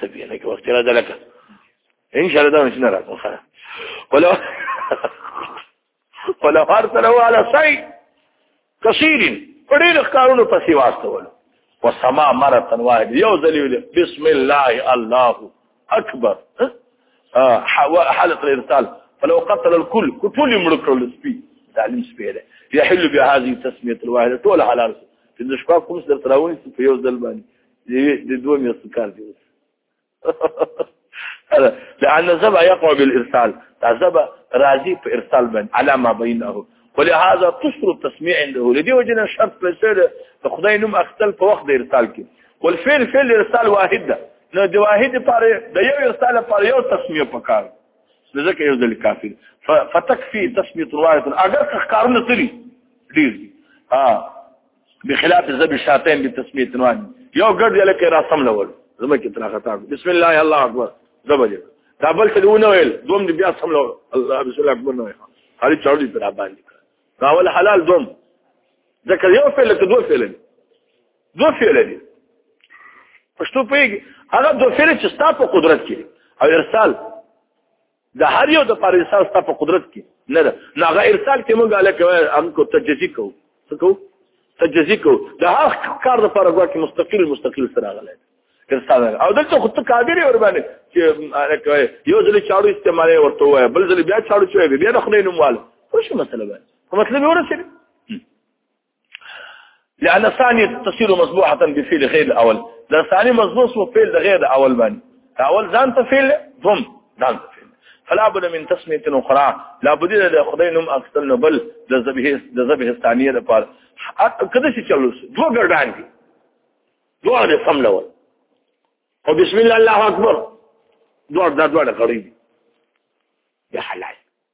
سبي انا کې وخت را دلکه ان شاء الله دا نشنه راځم خلاص ولو ولو ارسلوا على صيد كثير ورين قارون پسې واستول وسما مره واحد یو ذلیل بسم الله الله اکبر حالة الارسال فلو قتل الكل كل يملك کړل سپي تعلیم سپي ده يحل بهذه تسميه الواحده ټول حلال پنځه شپه کوم سره تراوني په یو ځل باندې دي دوه مياشتې کار دی لأن الزبع يقع بالإرسال الزبع راضي في إرسال بين على ما بينه ولهذا تشر التسميع عنده لدي وجنا شرط بسير خدای نوم اختل په وخت د ارسال کې والفعل فعل ارسال واحد ده نو د واحد پر د یو ارسال پر یو تسمیه پکار ځکه یو ځل کافی فتکفی تسمیه روایت اگر کارونه تری ډیر دي ها بخلاف الذبح الشاتين بتسميه نوان یو ګډ یې لکه را سم لول زما کې تر خطا بسم الله الله اکبر زبر دا بل څه ونه ویل دوم دې بیا سم لول الله بسم الله اکبر نه ویل هري چاړو دې پر باندې دا ول حلال دوم ځکه یو فعل ته دوه فعل دوه فعل دي پښتو پیږي هغه دوه فعل چې ستاسو قدرت کې او ارسال د هر یو د پر انسان ست په قدرت کې نه ده نه غیر ارسال کې مونږه لکه هم کو تجزی کو څه کو تجزی کو د هر کار لپاره ګواکې مستقل مستقل سره غلای ارسال او دلته خو ته قادر ور باندې چې یو ځل چاړو استعمالي ورته وای بل ځل بیا چاړو چوي بیا نه خنې نوموال خو شو مسله باندې مطلب ورسېږي لأن الثاني تصير مصبوحة بفعل غير الأول ده الثاني مصبوح وفعل غير الأول بان الأول ذان تفعل ضم ذان تفعل فلا بد من تسمية أخرى لا بد ده خدای نوم اخستل نو بل د ذبیح د ذبیح الثانیه لپاره کده چې چلوس دوه ګردان دي دوه د سم لول او بسم الله الله اکبر دوه دا دوه غریب یا حلال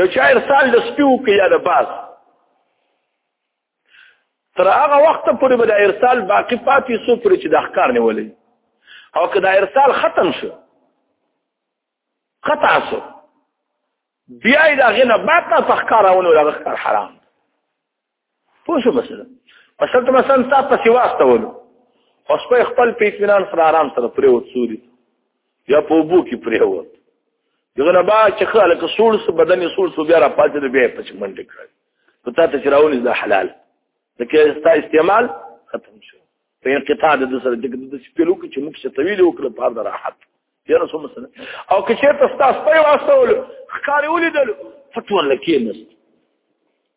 یو چا ارسال د سپي وکړي یا د باز تر هغه وخت پورې به د ارسال باقی پاتې سو پورې چې د احکار نیولې او که د ارسال ختم شو قطع سو بیا یې د هغې نه بعد نه په ښکار راونو د هغه ښکار حرام پوه شو مثلا مثلا ته مثلا تا په سیوا استولو او سپه خپل په اطمینان سره آرام سره پرې وت سوري یا په وبو کې پرې وت دغه نه با چې خاله که سول سو بدن یې سول سو بیا را پاتې دی بیا په چمن ټک راځي په تا ته چې راونی دا حلال لکه ستا استعمال ختم شو په انقطاع د سره د سپلو کې چې موږ څه طویل وکړ په هر راحت یا رسول مثلا او که چېرته ستا سپي واسطول ښکارې ولیدل فتوه لکې نست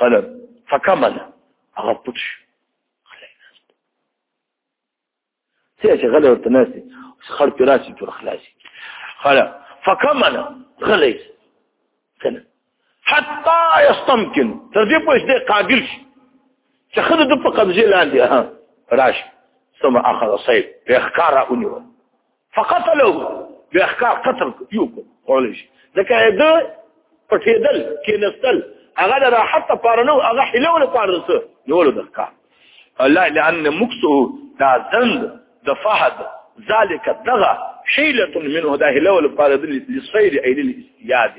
قال فكمل هغه پټ شو څه چې غلې ورته ناسي خړ په راسي تر خلاصي قال فكمل غلې کنه حتى يستمكن تر دې پوه دې قابل شي چې خدای د په قبضه لاندې ها راش ثم اخذ صيد په اخکارا اونیو فقتلو بیا ښکار قتل یو کولای شي ځکه د پټېدل کېنستل هغه د راحت لپاره نه هغه حلو لپاره څه نیولو د ښکار الله لأن مکسه دا زند د فهد ذالک دغه حیلة منه دا حلو لپاره د لسیر ایل الاستیاد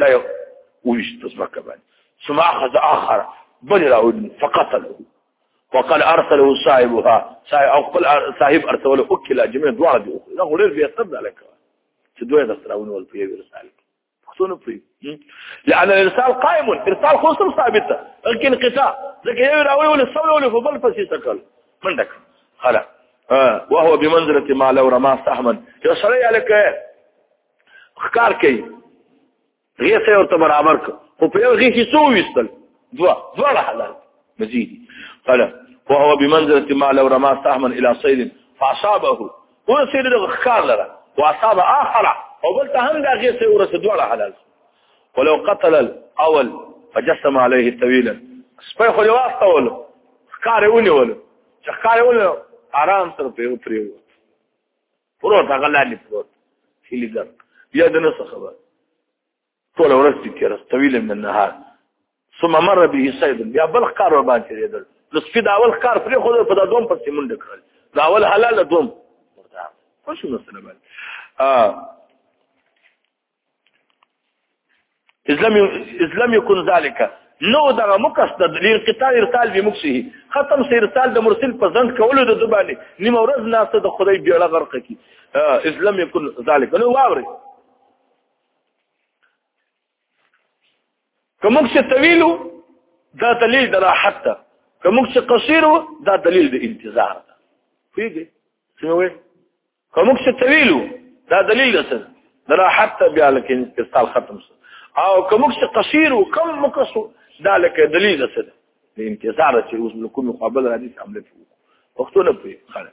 دا یو ویشت زمکه باندې ثم اخذ اخر بل راول فقتله وقال ارسله صاحبها صاحب او قال صاحب ارسله اكل جميع دواړه دي دا غوړې بیا صبر عليك چې دوی د ستراونه ول په یو رساله پښتون پری لأن الارسال قائم ارسال خو سم ثابت ده لكن قطاع ځکه یو راوي ول سم ول په بل پسې تکل منډک خلا وهو بمنزله ما لو رما سهما یو سړی الکه ښکار کوي غیث یې ورته برابر کړ خو په یو غیث څو وستل دوا دواړه حلال مزيدي قال وهو بمنزله ما لو رمى سهما الى صيد فاصابه ورسید د ښکار لره واصاب اخر او بل ته هم دا غیث ورسید دواړه حلال ولو قتل الاول فجسم عليه طويلا سپه خو واستول ښکار ونیول چې ښکار ونیول آرام سره په یو پریو پروت هغه لاندې پروت هیلیګر بیا د نو خبر ټول ورځ کې کېره طويله من النهار ثم مر به سيد بیا بل ښکار ور باندې کېدل نو سپي دا اول ښکار پرې خو په دا دوم پسې منډه کړل دا اول حلال دوم خوشو مسله باندې اسلام اسلام يكون ذلك نو دغه مکس د انقطاع ارسال به مکسه ختم سي ارسال د مرسل په ځند کولو د دبانې نیمه ورځ ناسته د خدای بیړه غرق کی اسلام يكون ذلك نو واوري کومک چې طويلو دا دلیل د راحت ده کومک چې قصيرو دا دلیل د انتظار ده پیږي څه وایي کوم څه تویلو دا دلیل اصل دا حتی بیا لکه استال ختم سو او کوم څه قصير او کم مکسو دا لکه دلیل اصل د انتظار چې اوس نو کوم مقابل را دي عمل فو وختو نه پی خاله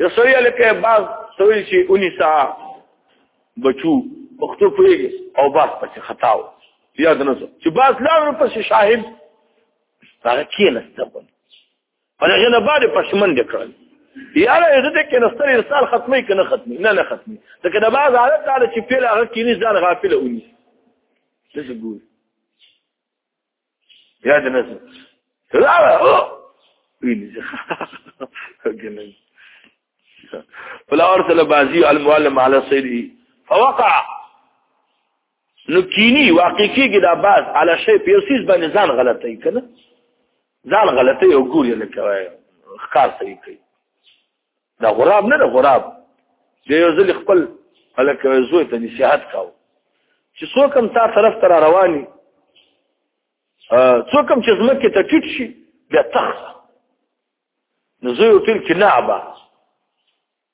یو سړی لکه باز سوی چې اونی سا بچو وختو پویږي او باز پسې خطاو یاد نه چې باز لارو پسې شاهد هغه کې نسته په هغه نه باندې پښمن دي کړل یاره یو دې کې نستر انسان ختمي کنه ختمي نه نه ختمي ځکه دا باز عادت دا چې پیل هغه کې نه ځان غافل اونی څه ګور يا جنس لا ويلي جنس فلا ارسل بازي المعلم على صيده فوقع نو کینی واقع کیږي دا باز على شی په یوسیز باندې ځان غلطي کنه ځان غلطي او ګوري لکه وای خاص یې کوي دا غراب نه ده غراب چې یو ځل خپل هلک زوی ته نصيحت کاوه چې څوک هم تا طرف ته را رواني څوک هم چې ځمکې ته ټیټ شي بیا تخصه نو زوی ورته ویل چې نه ابا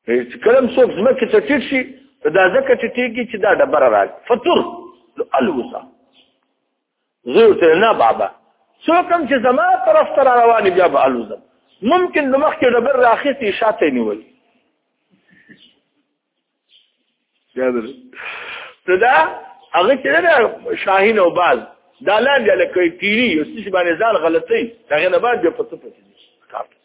چې کله هم څوک ځمکې ته ټیټ شي دا ځکه چې ټیږي چې دا ډبره راځي فطور الوسه زه ورته نه بابا څوک هم چې زما طرف ته را روان بیا به الوزم ممکن نو مخکې ډبر راخیستې شاته یې نیولې نو دا هغه چې نه شاهین او باز دا لاندې لکه تیری یو څه باندې ځان غلطي هغه نه بعد بیا په څه پسې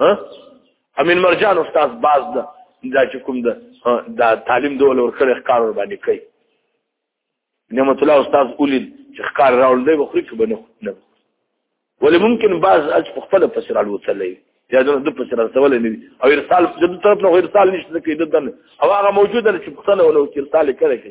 ها امین مرجان استاد باز ده دا چې کوم ده دا تعلیم دول ورکړي ښکار ور باندې کوي نعمت الله استاد اولید چې ښکار راول دی بخوري کې بنه نه ولې ممکن بعض اج په خپل پسې راوتلې یا د د پسې راول نه او ارسال د دې طرف نه ارسال نشته کې د دن او هغه موجوده چې پښتنه ولو چې ارسال کړي کې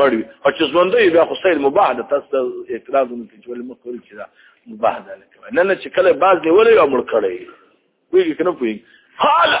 مړی او چې ژوندې بیا خو سید مباح ده تاسو اعتراض نه کوي چې ولې مخ کول چې دا مباح ده نه نه چې کله باز دی ولې او مړ کړی ویږي کنه پوي حالا